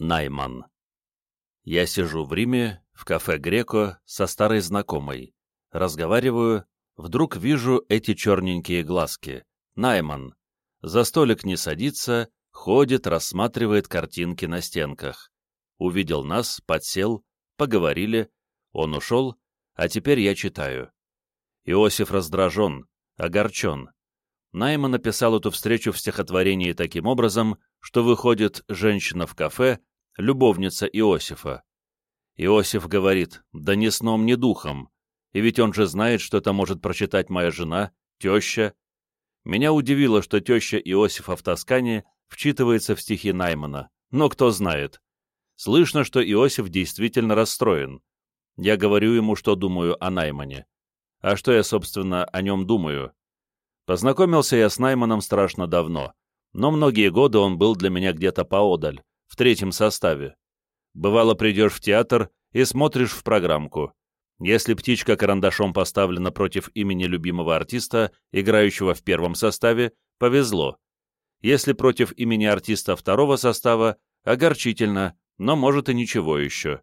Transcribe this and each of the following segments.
Найман. Я сижу в Риме, в кафе «Греко» со старой знакомой. Разговариваю, вдруг вижу эти черненькие глазки. Найман. За столик не садится, ходит, рассматривает картинки на стенках. Увидел нас, подсел, поговорили, он ушел, а теперь я читаю. Иосиф раздражен, огорчен. Найман написал эту встречу в стихотворении таким образом, что выходит женщина в кафе, любовница Иосифа. Иосиф говорит, да ни сном, ни духом, и ведь он же знает, что это может прочитать моя жена, теща. Меня удивило, что теща Иосифа в Тоскане вчитывается в стихи Наймана, но кто знает. Слышно, что Иосиф действительно расстроен. Я говорю ему, что думаю о Наймане. А что я, собственно, о нем думаю? Познакомился я с Найманом страшно давно, но многие годы он был для меня где-то поодаль, в третьем составе. Бывало, придешь в театр и смотришь в программку. Если птичка карандашом поставлена против имени любимого артиста, играющего в первом составе, повезло. Если против имени артиста второго состава, огорчительно, но может и ничего еще.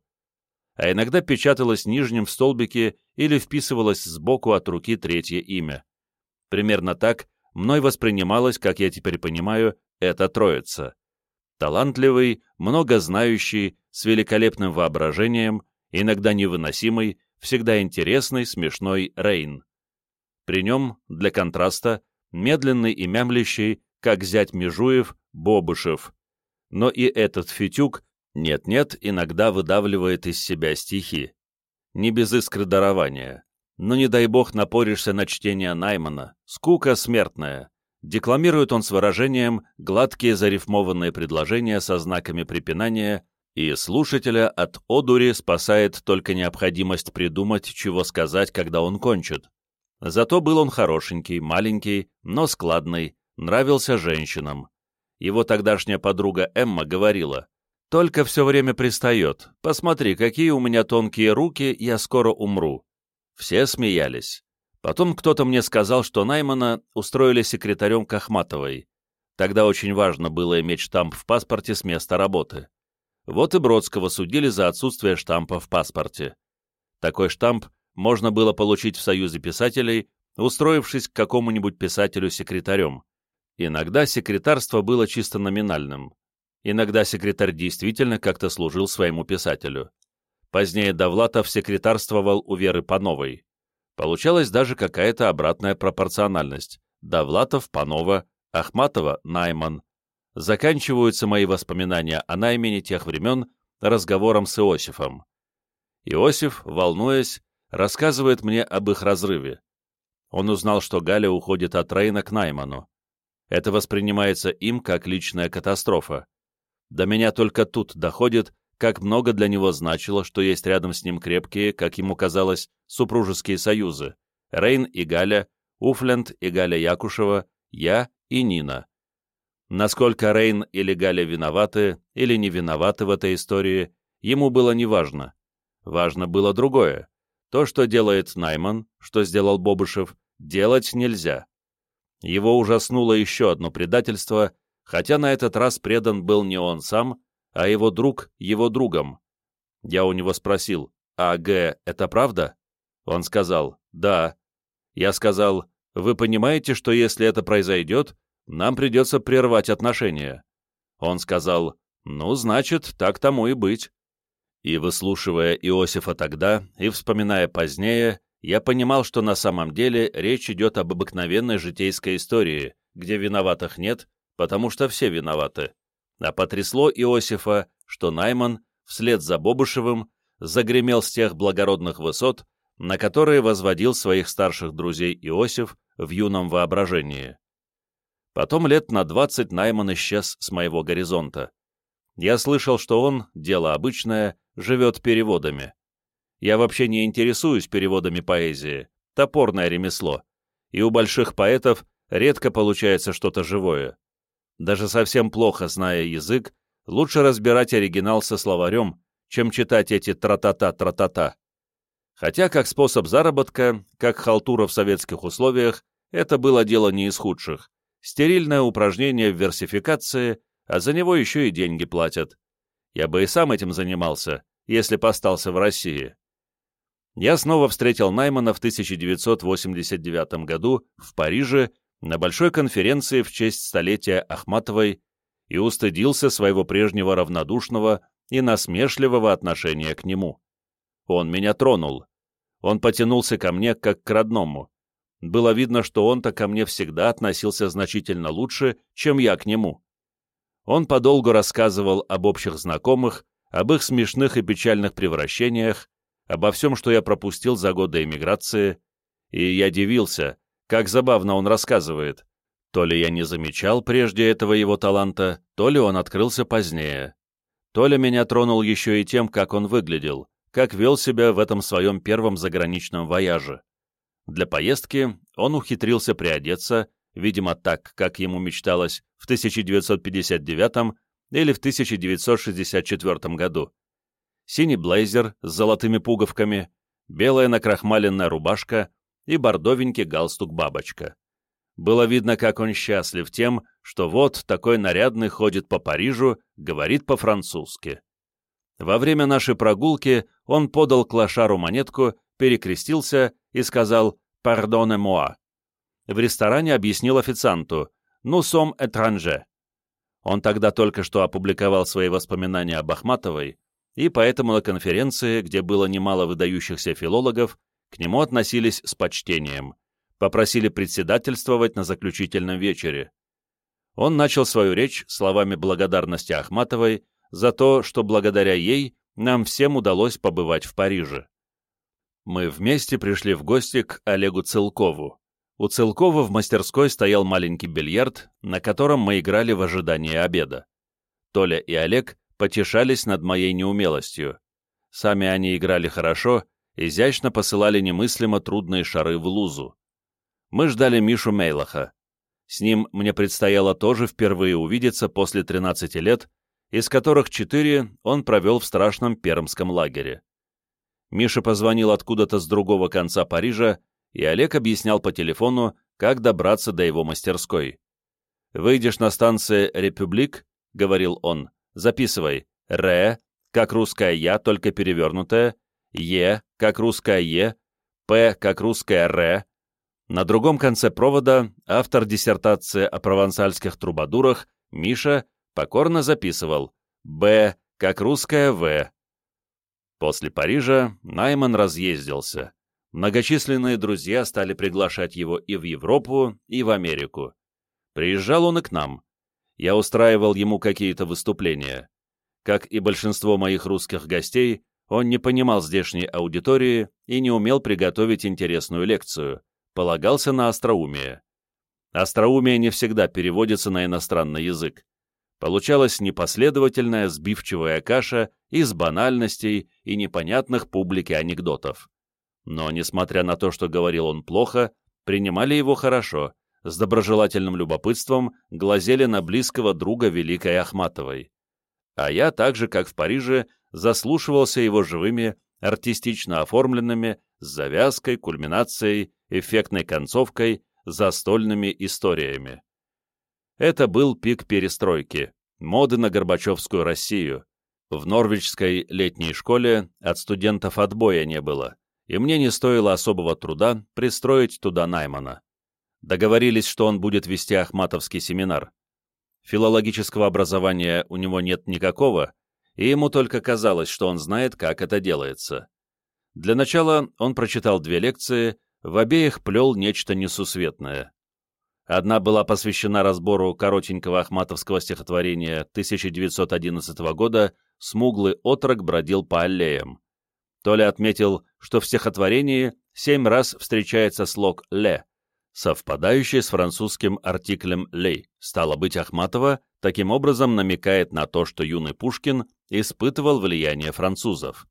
А иногда печаталось нижним в столбике или вписывалось сбоку от руки третье имя. Примерно так мной воспринималось, как я теперь понимаю, эта троица. Талантливый, многознающий, с великолепным воображением, иногда невыносимый, всегда интересный, смешной Рейн. При нем, для контраста, медленный и мямлящий, как зять Межуев, Бобышев. Но и этот фитюк нет-нет иногда выдавливает из себя стихи. Не без искры дарования. Но не дай бог напоришься на чтение Наймана. Скука смертная. Декламирует он с выражением гладкие зарифмованные предложения со знаками препинания, и слушателя от одури спасает только необходимость придумать, чего сказать, когда он кончит. Зато был он хорошенький, маленький, но складный, нравился женщинам. Его тогдашняя подруга Эмма говорила, «Только все время пристает. Посмотри, какие у меня тонкие руки, я скоро умру». Все смеялись. Потом кто-то мне сказал, что Наймана устроили секретарем Кахматовой. Тогда очень важно было иметь штамп в паспорте с места работы. Вот и Бродского судили за отсутствие штампа в паспорте. Такой штамп можно было получить в Союзе писателей, устроившись к какому-нибудь писателю секретарем. Иногда секретарство было чисто номинальным. Иногда секретарь действительно как-то служил своему писателю. Позднее Довлатов секретарствовал у Веры Пановой. Получалась даже какая-то обратная пропорциональность. Довлатов, Панова, Ахматова, Найман. Заканчиваются мои воспоминания о Наймане тех времен разговором с Иосифом. Иосиф, волнуясь, рассказывает мне об их разрыве. Он узнал, что Галя уходит от Рейна к Найману. Это воспринимается им как личная катастрофа. До меня только тут доходит, как много для него значило, что есть рядом с ним крепкие, как ему казалось, супружеские союзы — Рейн и Галя, Уфленд и Галя Якушева, я и Нина. Насколько Рейн или Галя виноваты или не виноваты в этой истории, ему было неважно. Важно было другое. То, что делает Найман, что сделал Бобышев, делать нельзя. Его ужаснуло еще одно предательство, хотя на этот раз предан был не он сам, а его друг его другом. Я у него спросил, а Г. это правда? Он сказал, да. Я сказал, вы понимаете, что если это произойдет, нам придется прервать отношения? Он сказал, ну, значит, так тому и быть. И выслушивая Иосифа тогда и вспоминая позднее, я понимал, что на самом деле речь идет об обыкновенной житейской истории, где виноватых нет, потому что все виноваты а потрясло Иосифа, что Найман, вслед за Бобышевым, загремел с тех благородных высот, на которые возводил своих старших друзей Иосиф в юном воображении. Потом лет на двадцать Найман исчез с моего горизонта. Я слышал, что он, дело обычное, живет переводами. Я вообще не интересуюсь переводами поэзии, топорное ремесло, и у больших поэтов редко получается что-то живое. Даже совсем плохо зная язык, лучше разбирать оригинал со словарем, чем читать эти тра-та-та-тра-та-та. Хотя как способ заработка, как халтура в советских условиях, это было дело не из худших. Стерильное упражнение в версификации, а за него еще и деньги платят. Я бы и сам этим занимался, если бы в России. Я снова встретил Наймана в 1989 году в Париже на большой конференции в честь столетия Ахматовой и устыдился своего прежнего равнодушного и насмешливого отношения к нему. Он меня тронул. Он потянулся ко мне, как к родному. Было видно, что он-то ко мне всегда относился значительно лучше, чем я к нему. Он подолгу рассказывал об общих знакомых, об их смешных и печальных превращениях, обо всем, что я пропустил за годы эмиграции, и я дивился, как забавно он рассказывает. То ли я не замечал прежде этого его таланта, то ли он открылся позднее. То ли меня тронул еще и тем, как он выглядел, как вел себя в этом своем первом заграничном вояже. Для поездки он ухитрился приодеться, видимо, так, как ему мечталось в 1959 или в 1964 году. Синий блейзер с золотыми пуговками, белая накрахмаленная рубашка и бордовенький галстук-бабочка. Было видно, как он счастлив тем, что вот такой нарядный ходит по Парижу, говорит по-французски. Во время нашей прогулки он подал клошару монетку, перекрестился и сказал «Пардоне-моа». В ресторане объяснил официанту «Ну сом этранже». Он тогда только что опубликовал свои воспоминания об Ахматовой, и поэтому на конференции, где было немало выдающихся филологов, к нему относились с почтением, попросили председательствовать на заключительном вечере. Он начал свою речь словами благодарности Ахматовой за то, что благодаря ей нам всем удалось побывать в Париже. Мы вместе пришли в гости к Олегу Целкову. У Целкова в мастерской стоял маленький бильярд, на котором мы играли в ожидании обеда. Толя и Олег потешались над моей неумелостью. Сами они играли хорошо, изящно посылали немыслимо трудные шары в лузу. Мы ждали Мишу Мейлаха. С ним мне предстояло тоже впервые увидеться после 13 лет, из которых 4 он провел в страшном пермском лагере. Миша позвонил откуда-то с другого конца Парижа, и Олег объяснял по телефону, как добраться до его мастерской. «Выйдешь на станции «Републик», — говорил он, — записывай «Ре», как русская «Я», только перевернутая, «Е», как русская «Е», «П», как русская «Ре». На другом конце провода автор диссертации о провансальских трубадурах Миша покорно записывал «Б», как русская «В». После Парижа Найман разъездился. Многочисленные друзья стали приглашать его и в Европу, и в Америку. Приезжал он и к нам. Я устраивал ему какие-то выступления. Как и большинство моих русских гостей, он не понимал здешней аудитории и не умел приготовить интересную лекцию, полагался на остроумие. Остроумие не всегда переводится на иностранный язык. Получалась непоследовательная сбивчивая каша из банальностей и непонятных публике анекдотов. Но, несмотря на то, что говорил он плохо, принимали его хорошо, с доброжелательным любопытством глазели на близкого друга Великой Ахматовой. А я, так же, как в Париже, заслушивался его живыми, артистично оформленными, с завязкой, кульминацией, эффектной концовкой, застольными историями. Это был пик перестройки, моды на Горбачевскую Россию. В Норвичской летней школе от студентов отбоя не было, и мне не стоило особого труда пристроить туда Наймана. Договорились, что он будет вести Ахматовский семинар. Филологического образования у него нет никакого, и ему только казалось, что он знает, как это делается. Для начала он прочитал две лекции, в обеих плел нечто несусветное. Одна была посвящена разбору коротенького ахматовского стихотворения 1911 года «Смуглый отрок бродил по аллеям». Толя отметил, что в стихотворении семь раз встречается слог «ле», совпадающий с французским артиклем «лей». Стало быть, Ахматова таким образом намекает на то, что юный Пушкин испытывал влияние французов.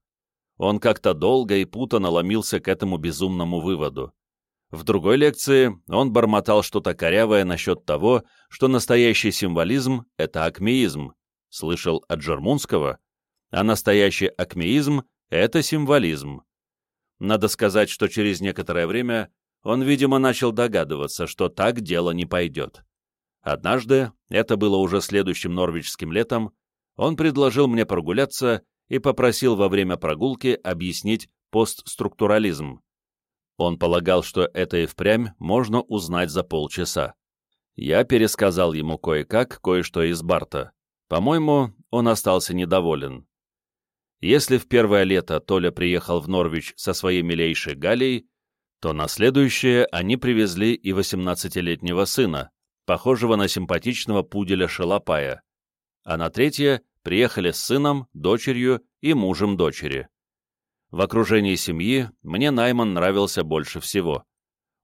Он как-то долго и путано ломился к этому безумному выводу. В другой лекции он бормотал что-то корявое насчет того, что настоящий символизм — это акмеизм, слышал от Жермунского, а настоящий акмеизм — это символизм. Надо сказать, что через некоторое время он, видимо, начал догадываться, что так дело не пойдет. Однажды, это было уже следующим норвичским летом, он предложил мне прогуляться и попросил во время прогулки объяснить постструктурализм. Он полагал, что это и впрямь можно узнать за полчаса. Я пересказал ему кое-как кое-что из Барта. По-моему, он остался недоволен. Если в первое лето Толя приехал в Норвич со своей милейшей Галей, то на следующее они привезли и 18-летнего сына, похожего на симпатичного пуделя Шалопая, а на третье приехали с сыном, дочерью и мужем дочери. В окружении семьи мне Найман нравился больше всего.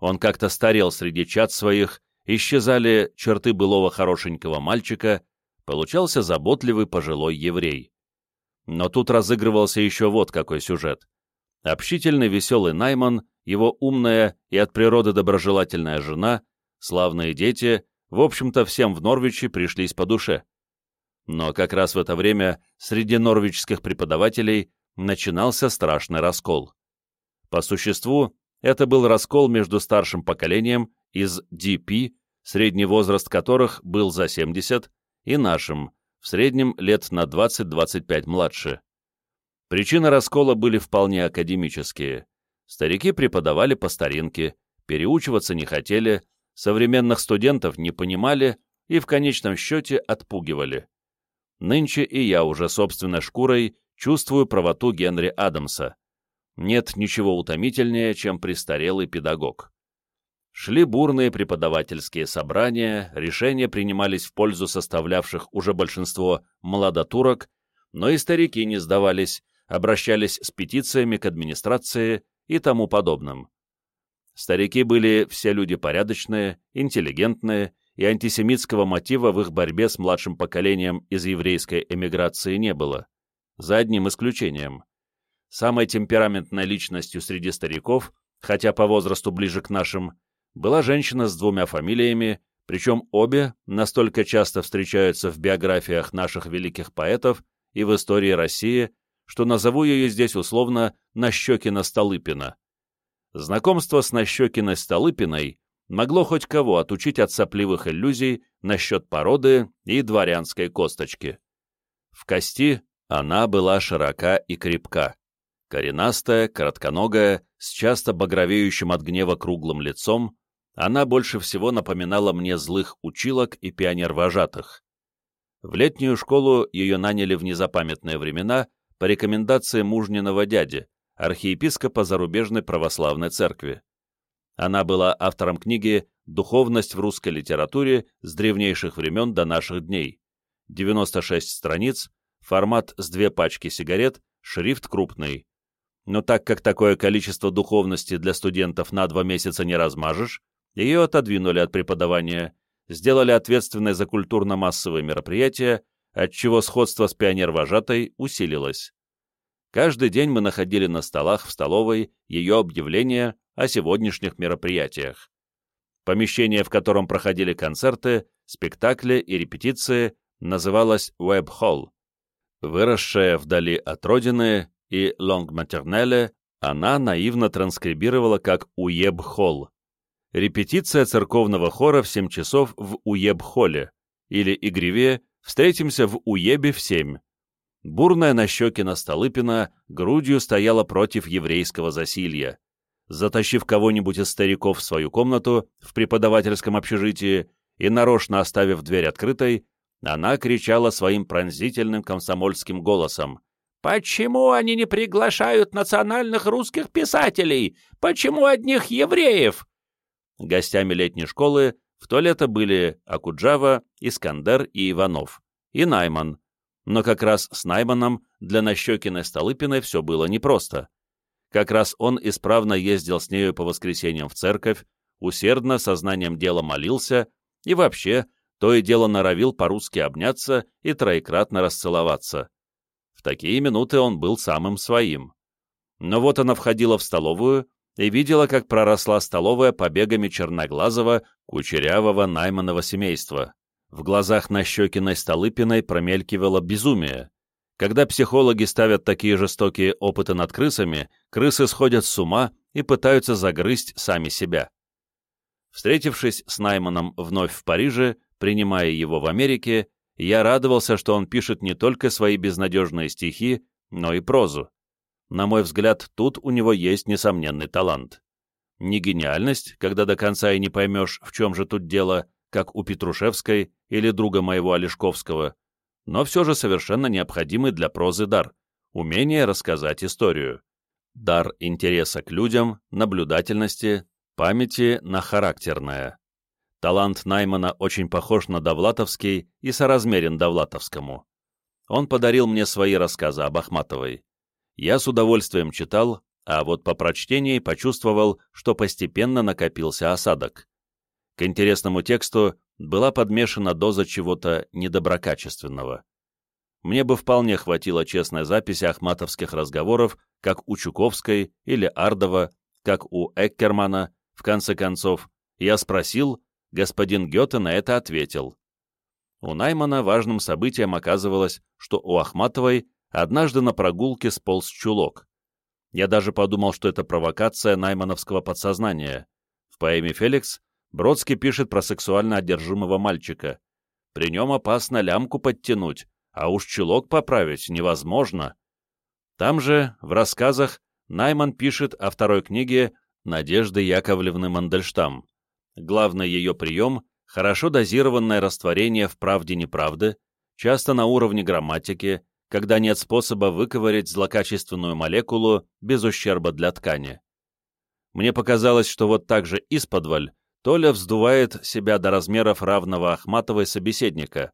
Он как-то старел среди чад своих, исчезали черты былого хорошенького мальчика, получался заботливый пожилой еврей. Но тут разыгрывался еще вот какой сюжет. Общительный веселый Найман, его умная и от природы доброжелательная жена, славные дети, в общем-то, всем в Норвиче пришлись по душе. Но как раз в это время среди норвичских преподавателей начинался страшный раскол. По существу, это был раскол между старшим поколением из DP, средний возраст которых был за 70, и нашим, в среднем лет на 20-25 младше. Причины раскола были вполне академические. Старики преподавали по старинке, переучиваться не хотели, современных студентов не понимали и в конечном счете отпугивали. Нынче и я уже собственной шкурой чувствую правоту Генри Адамса. Нет ничего утомительнее, чем престарелый педагог. Шли бурные преподавательские собрания, решения принимались в пользу составлявших уже большинство молодотурок, но и старики не сдавались, обращались с петициями к администрации и тому подобным. Старики были все люди порядочные, интеллигентные, и антисемитского мотива в их борьбе с младшим поколением из еврейской эмиграции не было, за одним исключением. Самой темпераментной личностью среди стариков, хотя по возрасту ближе к нашим, была женщина с двумя фамилиями, причем обе настолько часто встречаются в биографиях наших великих поэтов и в истории России, что назову ее здесь условно Нащекина-Столыпина. Знакомство с Нащекиной-Столыпиной могло хоть кого отучить от сопливых иллюзий насчет породы и дворянской косточки. В кости она была широка и крепка, коренастая, коротконогая, с часто багровеющим от гнева круглым лицом, она больше всего напоминала мне злых училок и пионер-вожатых. В летнюю школу ее наняли в незапамятные времена по рекомендации мужниного дяди, архиепископа зарубежной православной церкви. Она была автором книги «Духовность в русской литературе с древнейших времен до наших дней». 96 страниц, формат с две пачки сигарет, шрифт крупный. Но так как такое количество духовности для студентов на два месяца не размажешь, ее отодвинули от преподавания, сделали ответственной за культурно-массовые мероприятия, отчего сходство с пионер-вожатой усилилось. Каждый день мы находили на столах в столовой ее объявления о сегодняшних мероприятиях. Помещение, в котором проходили концерты, спектакли и репетиции, называлось Hall. Выросшая вдали от родины и Лонгматернеле, она наивно транскрибировала как Уеб-холл. Репетиция церковного хора в 7 часов в Уеб-холле, или игривее «Встретимся в Уебе в 7». Бурная Нащекина Столыпина грудью стояла против еврейского засилья. Затащив кого-нибудь из стариков в свою комнату в преподавательском общежитии и нарочно оставив дверь открытой, она кричала своим пронзительным комсомольским голосом. «Почему они не приглашают национальных русских писателей? Почему одних евреев?» Гостями летней школы в то лето были Акуджава, Искандер и Иванов, и Найман, но как раз с Найманом для Нащекиной Столыпиной все было непросто. Как раз он исправно ездил с нею по воскресеньям в церковь, усердно, сознанием дела молился и вообще то и дело норовил по-русски обняться и троекратно расцеловаться. В такие минуты он был самым своим. Но вот она входила в столовую и видела, как проросла столовая побегами черноглазого, кучерявого найманного семейства. В глазах Нащекиной Столыпиной промелькивало безумие. Когда психологи ставят такие жестокие опыты над крысами, крысы сходят с ума и пытаются загрызть сами себя. Встретившись с Найманом вновь в Париже, принимая его в Америке, Я радовался, что он пишет не только свои безнадежные стихи, но и прозу. На мой взгляд, тут у него есть несомненный талант. Не гениальность, когда до конца и не поймешь, в чем же тут дело, как у Петрушевской или друга моего Олешковского, но все же совершенно необходимый для прозы дар — умение рассказать историю. Дар интереса к людям, наблюдательности, памяти на характерное. Талант Наймана очень похож на Довлатовский и соразмерен Довлатовскому. Он подарил мне свои рассказы об Ахматовой. Я с удовольствием читал, а вот по прочтении почувствовал, что постепенно накопился осадок. К интересному тексту была подмешана доза чего-то недоброкачественного. Мне бы вполне хватило честной записи ахматовских разговоров, как у Чуковской или Ардова, как у Эккермана, в конце концов. Я спросил, господин Гёте на это ответил. У Наймана важным событием оказывалось, что у Ахматовой однажды на прогулке сполз чулок. Я даже подумал, что это провокация наймановского подсознания. В поэме «Феликс» Бродский пишет про сексуально одержимого мальчика. При нем опасно лямку подтянуть, а уж чулок поправить невозможно. Там же, в рассказах, Найман пишет о второй книге Надежды Яковлевны Мандельштам. Главный ее прием — хорошо дозированное растворение в правде-неправды, часто на уровне грамматики, когда нет способа выковырять злокачественную молекулу без ущерба для ткани. Мне показалось, что вот так же исподволь Толя вздувает себя до размеров равного Ахматовой собеседника,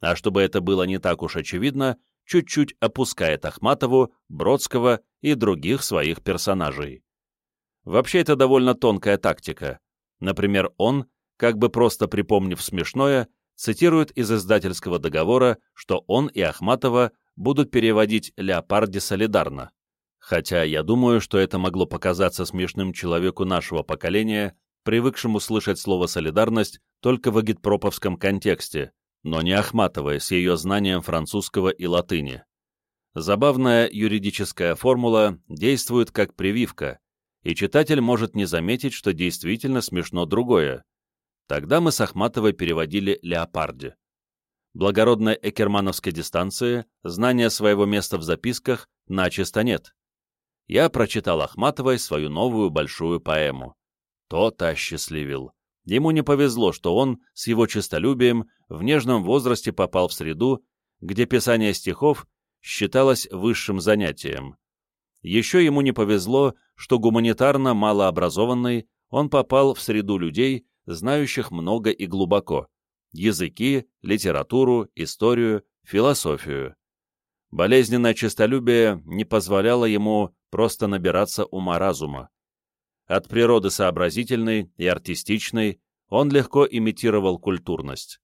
а чтобы это было не так уж очевидно, чуть-чуть опускает Ахматову, Бродского и других своих персонажей. Вообще это довольно тонкая тактика. Например, он, как бы просто припомнив смешное, цитирует из издательского договора, что он и Ахматова будут переводить «Леопарди» солидарно. Хотя я думаю, что это могло показаться смешным человеку нашего поколения, привыкшему слышать слово «солидарность» только в агитпроповском контексте, но не Ахматовой с ее знанием французского и латыни. Забавная юридическая формула действует как прививка, и читатель может не заметить, что действительно смешно другое. Тогда мы с Ахматовой переводили «Леопарди». Благородной экермановской дистанции, знания своего места в записках начисто нет. Я прочитал Ахматовой свою новую большую поэму. То-то осчастливил. Ему не повезло, что он, с его честолюбием, в нежном возрасте попал в среду, где писание стихов считалось высшим занятием. Еще ему не повезло, что гуманитарно малообразованный он попал в среду людей, знающих много и глубоко — языки, литературу, историю, философию. Болезненное честолюбие не позволяло ему просто набираться ума-разума. От природы сообразительный и артистичный, он легко имитировал культурность.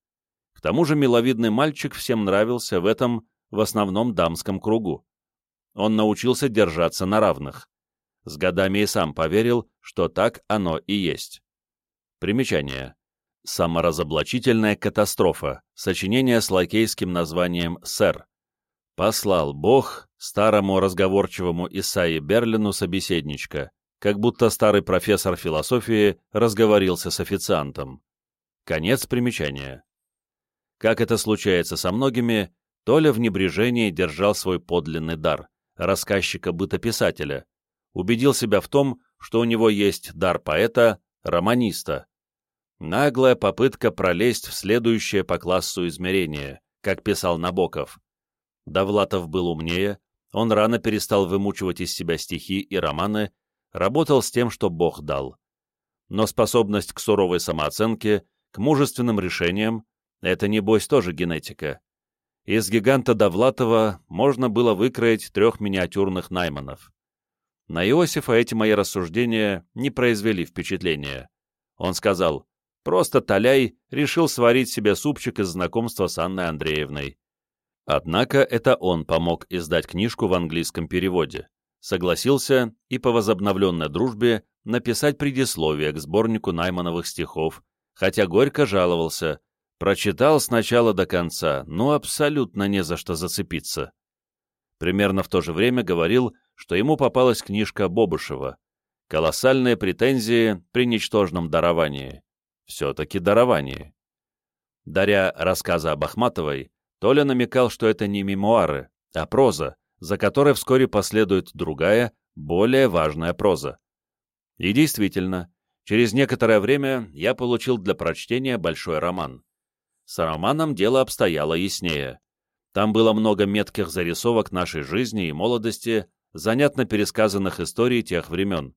К тому же миловидный мальчик всем нравился в этом, в основном дамском кругу. Он научился держаться на равных. С годами и сам поверил, что так оно и есть. Примечание. Саморазоблачительная катастрофа. Сочинение с лакейским названием «Сэр». Послал Бог старому разговорчивому Исаи Берлину собеседничка как будто старый профессор философии разговорился с официантом. Конец примечания. Как это случается со многими, Толя в небрежении держал свой подлинный дар, рассказчика-бытописателя, убедил себя в том, что у него есть дар поэта, романиста. Наглая попытка пролезть в следующее по классу измерение, как писал Набоков. Довлатов был умнее, он рано перестал вымучивать из себя стихи и романы работал с тем, что Бог дал. Но способность к суровой самооценке, к мужественным решениям — это, небось, тоже генетика. Из гиганта Довлатова можно было выкроить трех миниатюрных найманов. На Иосифа эти мои рассуждения не произвели впечатления. Он сказал, просто Толяй решил сварить себе супчик из знакомства с Анной Андреевной. Однако это он помог издать книжку в английском переводе согласился и по возобновленной дружбе написать предисловие к сборнику Наймановых стихов, хотя горько жаловался, прочитал с начала до конца, но абсолютно не за что зацепиться. Примерно в то же время говорил, что ему попалась книжка Бобышева «Колоссальные претензии при ничтожном даровании». Все-таки дарование. Даря рассказы об Ахматовой, Толя намекал, что это не мемуары, а проза, за которой вскоре последует другая, более важная проза. И действительно, через некоторое время я получил для прочтения большой роман. С романом дело обстояло яснее. Там было много метких зарисовок нашей жизни и молодости, занятно пересказанных историй тех времен.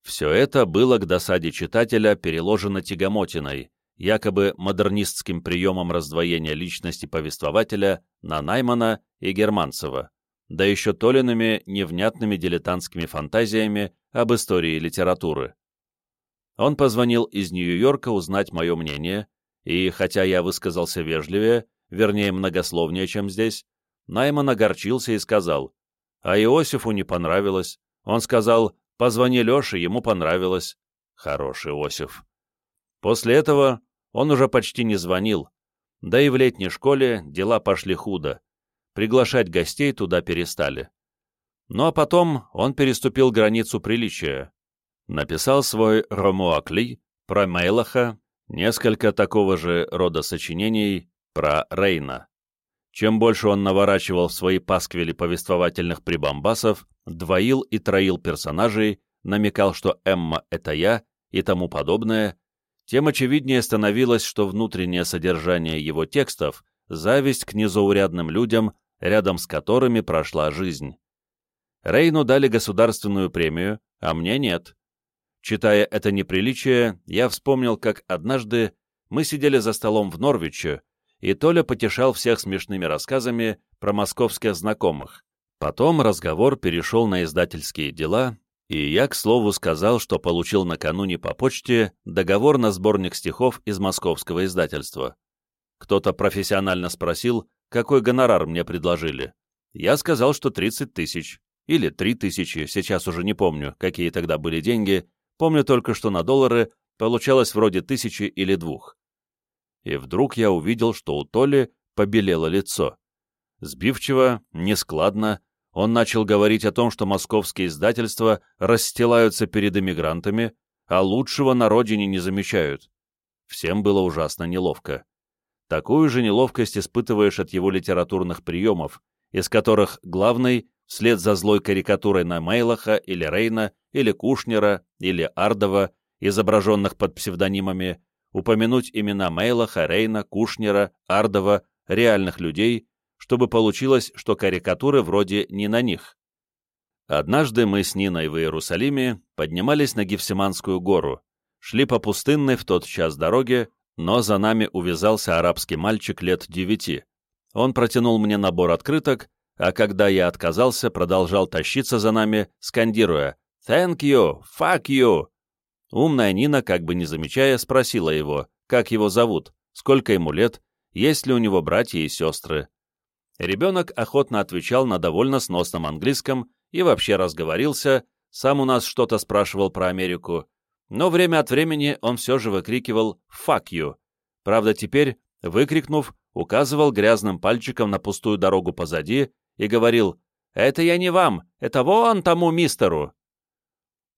Все это было к досаде читателя переложено тягомотиной, якобы модернистским приемом раздвоения личности повествователя на Наймана и Германцева, да еще Толиными невнятными дилетантскими фантазиями об истории литературы. Он позвонил из Нью-Йорка узнать мое мнение, и, хотя я высказался вежливее, вернее многословнее, чем здесь, Найман огорчился и сказал, а Иосифу не понравилось. Он сказал, позвони Леше, ему понравилось. Хороший Иосиф. После этого он уже почти не звонил, да и в летней школе дела пошли худо. Приглашать гостей туда перестали. Ну а потом он переступил границу приличия. Написал свой Ромуакли про Мейлаха, несколько такого же рода сочинений про Рейна. Чем больше он наворачивал в свои пасквили повествовательных прибамбасов, двоил и троил персонажей, намекал, что Эмма — это я и тому подобное, тем очевиднее становилось, что внутреннее содержание его текстов — зависть к незаурядным людям, рядом с которыми прошла жизнь. Рейну дали государственную премию, а мне нет. Читая это неприличие, я вспомнил, как однажды мы сидели за столом в Норвиче, и Толя потешал всех смешными рассказами про московских знакомых. Потом разговор перешел на издательские дела, и я, к слову, сказал, что получил накануне по почте договор на сборник стихов из московского издательства. Кто-то профессионально спросил, какой гонорар мне предложили. Я сказал, что 30 тысяч. Или 3 тысячи, сейчас уже не помню, какие тогда были деньги, помню только, что на доллары получалось вроде тысячи или двух и вдруг я увидел, что у Толи побелело лицо. Сбивчиво, нескладно, он начал говорить о том, что московские издательства расстилаются перед эмигрантами, а лучшего на родине не замечают. Всем было ужасно неловко. Такую же неловкость испытываешь от его литературных приемов, из которых главный, вслед за злой карикатурой на Мейлаха или Рейна, или Кушнера, или Ардова, изображенных под псевдонимами, упомянуть имена Мейлаха, Рейна, Кушнера, Ардова, реальных людей, чтобы получилось, что карикатуры вроде не на них. Однажды мы с Ниной в Иерусалиме поднимались на Гефсиманскую гору, шли по пустынной в тот час дороге, но за нами увязался арабский мальчик лет девяти. Он протянул мне набор открыток, а когда я отказался, продолжал тащиться за нами, скандируя «Thank you! Fuck you!» Умная Нина, как бы не замечая, спросила его, как его зовут, сколько ему лет, есть ли у него братья и сестры. Ребенок охотно отвечал на довольно сносном английском и вообще разговорился, сам у нас что-то спрашивал про Америку, но время от времени он все же выкрикивал «fuck you». Правда, теперь, выкрикнув, указывал грязным пальчиком на пустую дорогу позади и говорил «Это я не вам, это вон тому мистеру».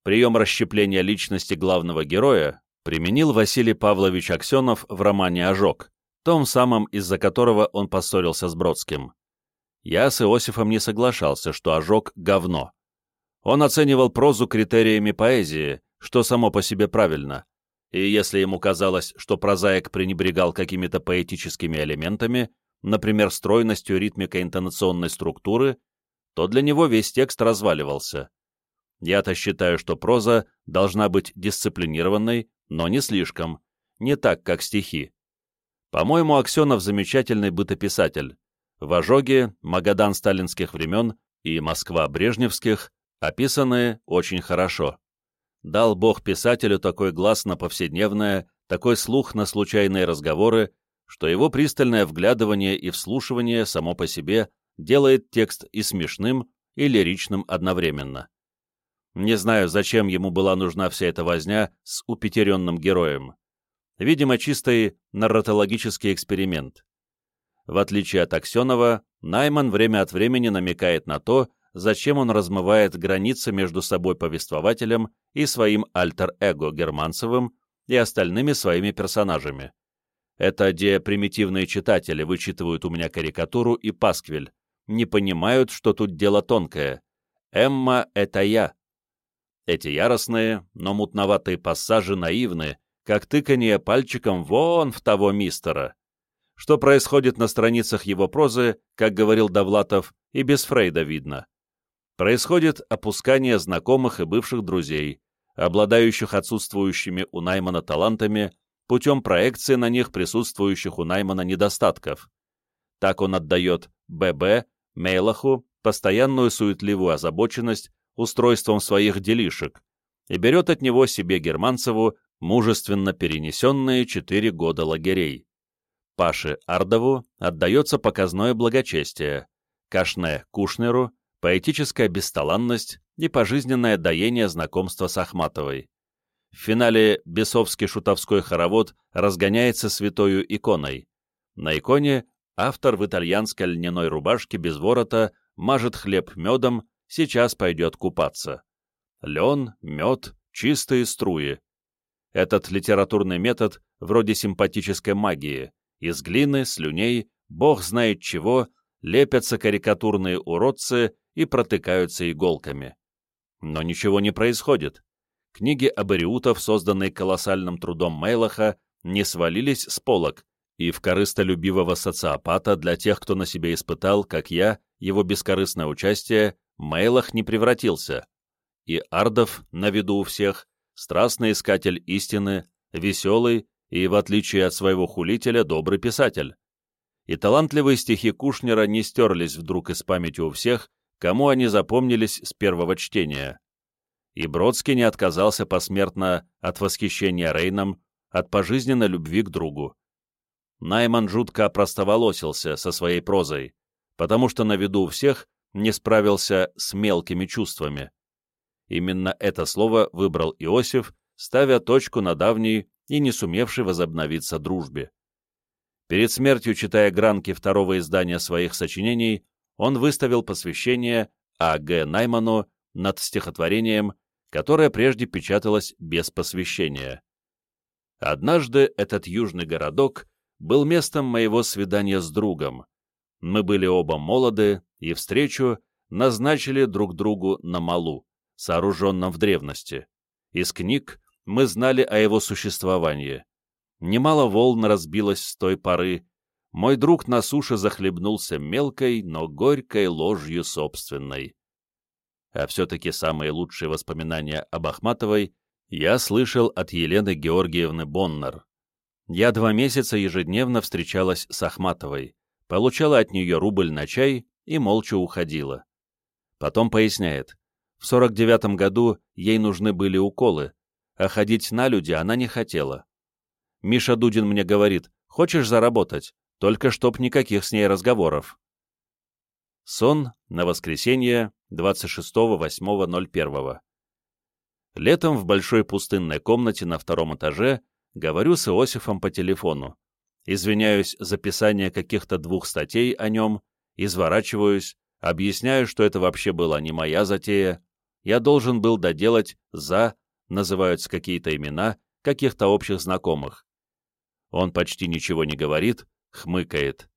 Прием расщепления личности главного героя применил Василий Павлович Аксенов в романе «Ожог», том самом, из-за которого он поссорился с Бродским. Я с Иосифом не соглашался, что «Ожог» — говно. Он оценивал прозу критериями поэзии, что само по себе правильно, и если ему казалось, что прозаик пренебрегал какими-то поэтическими элементами, например, стройностью ритмико-интонационной структуры, то для него весь текст разваливался. Я-то считаю, что проза должна быть дисциплинированной, но не слишком, не так, как стихи. По-моему, Аксенов замечательный бытописатель. В «Ожоге», «Магадан сталинских времен» и «Москва брежневских» описаны очень хорошо. Дал Бог писателю такой глаз на повседневное, такой слух на случайные разговоры, что его пристальное вглядывание и вслушивание само по себе делает текст и смешным, и лиричным одновременно. Не знаю, зачем ему была нужна вся эта возня с упетеренным героем. Видимо, чистый нарратологический эксперимент. В отличие от Аксенова, Найман время от времени намекает на то, зачем он размывает границы между собой повествователем и своим альтер-эго Германцевым и остальными своими персонажами. Это где примитивные читатели вычитывают у меня карикатуру и пасквиль, не понимают, что тут дело тонкое. Эмма — это я. Эти яростные, но мутноватые пассажи наивны, как тыканье пальчиком вон в того мистера. Что происходит на страницах его прозы, как говорил Довлатов, и без Фрейда видно. Происходит опускание знакомых и бывших друзей, обладающих отсутствующими у Наймана талантами, путем проекции на них присутствующих у Наймана недостатков. Так он отдает ББ, Мейлаху, постоянную суетливую озабоченность устройством своих делишек и берет от него себе Германцеву мужественно перенесенные четыре года лагерей. Паше Ардову отдается показное благочестие, Кашне Кушнеру – поэтическая бесталанность и пожизненное доение знакомства с Ахматовой. В финале бесовский шутовской хоровод разгоняется святою иконой. На иконе автор в итальянской льняной рубашке без ворота мажет хлеб медом, сейчас пойдет купаться. Лен, мед, чистые струи. Этот литературный метод вроде симпатической магии. Из глины, слюней, бог знает чего, лепятся карикатурные уродцы и протыкаются иголками. Но ничего не происходит. Книги абориутов, созданные колоссальным трудом Мейлаха, не свалились с полок, и в корыстолюбивого социопата для тех, кто на себе испытал, как я, его бескорыстное участие, Мейлах не превратился. И Ардов, на виду у всех, страстный искатель истины, веселый и, в отличие от своего хулителя, добрый писатель. И талантливые стихи Кушнера не стерлись вдруг из памяти у всех, кому они запомнились с первого чтения. И Бродский не отказался посмертно от восхищения Рейном, от пожизненной любви к другу. Найман жутко опростоволосился со своей прозой, потому что на виду у всех не справился с мелкими чувствами. Именно это слово выбрал Иосиф, ставя точку на давней и не сумевшей возобновиться дружбе. Перед смертью, читая гранки второго издания своих сочинений, он выставил посвящение А. Г. Найману над стихотворением, которое прежде печаталось без посвящения. Однажды этот южный городок был местом моего свидания с другом. Мы были оба молоды, и встречу назначили друг другу на малу, сооруженном в древности. Из книг мы знали о его существовании. Немало волн разбилось с той поры, мой друг на суше захлебнулся мелкой, но горькой ложью собственной. А все-таки самые лучшие воспоминания об Ахматовой я слышал от Елены Георгиевны Боннер. Я два месяца ежедневно встречалась с Ахматовой, получала от нее рубль на чай и молча уходила. Потом поясняет, в 49 году ей нужны были уколы, а ходить на люди она не хотела. Миша Дудин мне говорит, хочешь заработать? Только чтоб никаких с ней разговоров. Сон на воскресенье 26.08.01. Летом в большой пустынной комнате на втором этаже говорю с Иосифом по телефону. Извиняюсь за писание каких-то двух статей о нем, изворачиваюсь, объясняю, что это вообще была не моя затея. Я должен был доделать «за», называются какие-то имена, каких-то общих знакомых. Он почти ничего не говорит, хмыкает.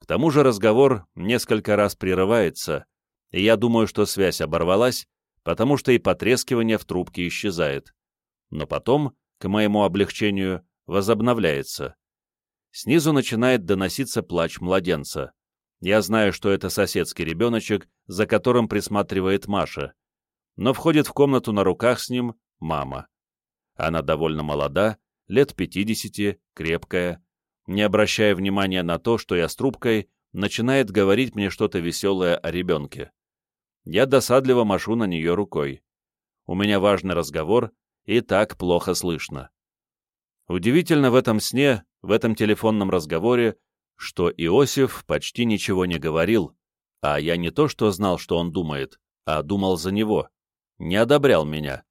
К тому же разговор несколько раз прерывается, и я думаю, что связь оборвалась, потому что и потрескивание в трубке исчезает. Но потом, к моему облегчению, возобновляется. Снизу начинает доноситься плач младенца. Я знаю, что это соседский ребеночек, за которым присматривает Маша. Но входит в комнату на руках с ним мама. Она довольно молода, лет 50, крепкая, не обращая внимания на то, что я с трубкой, начинает говорить мне что-то веселое о ребенке. Я досадливо машу на нее рукой. У меня важный разговор, и так плохо слышно. Удивительно в этом сне, в этом телефонном разговоре, что Иосиф почти ничего не говорил, а я не то что знал, что он думает, а думал за него, не одобрял меня.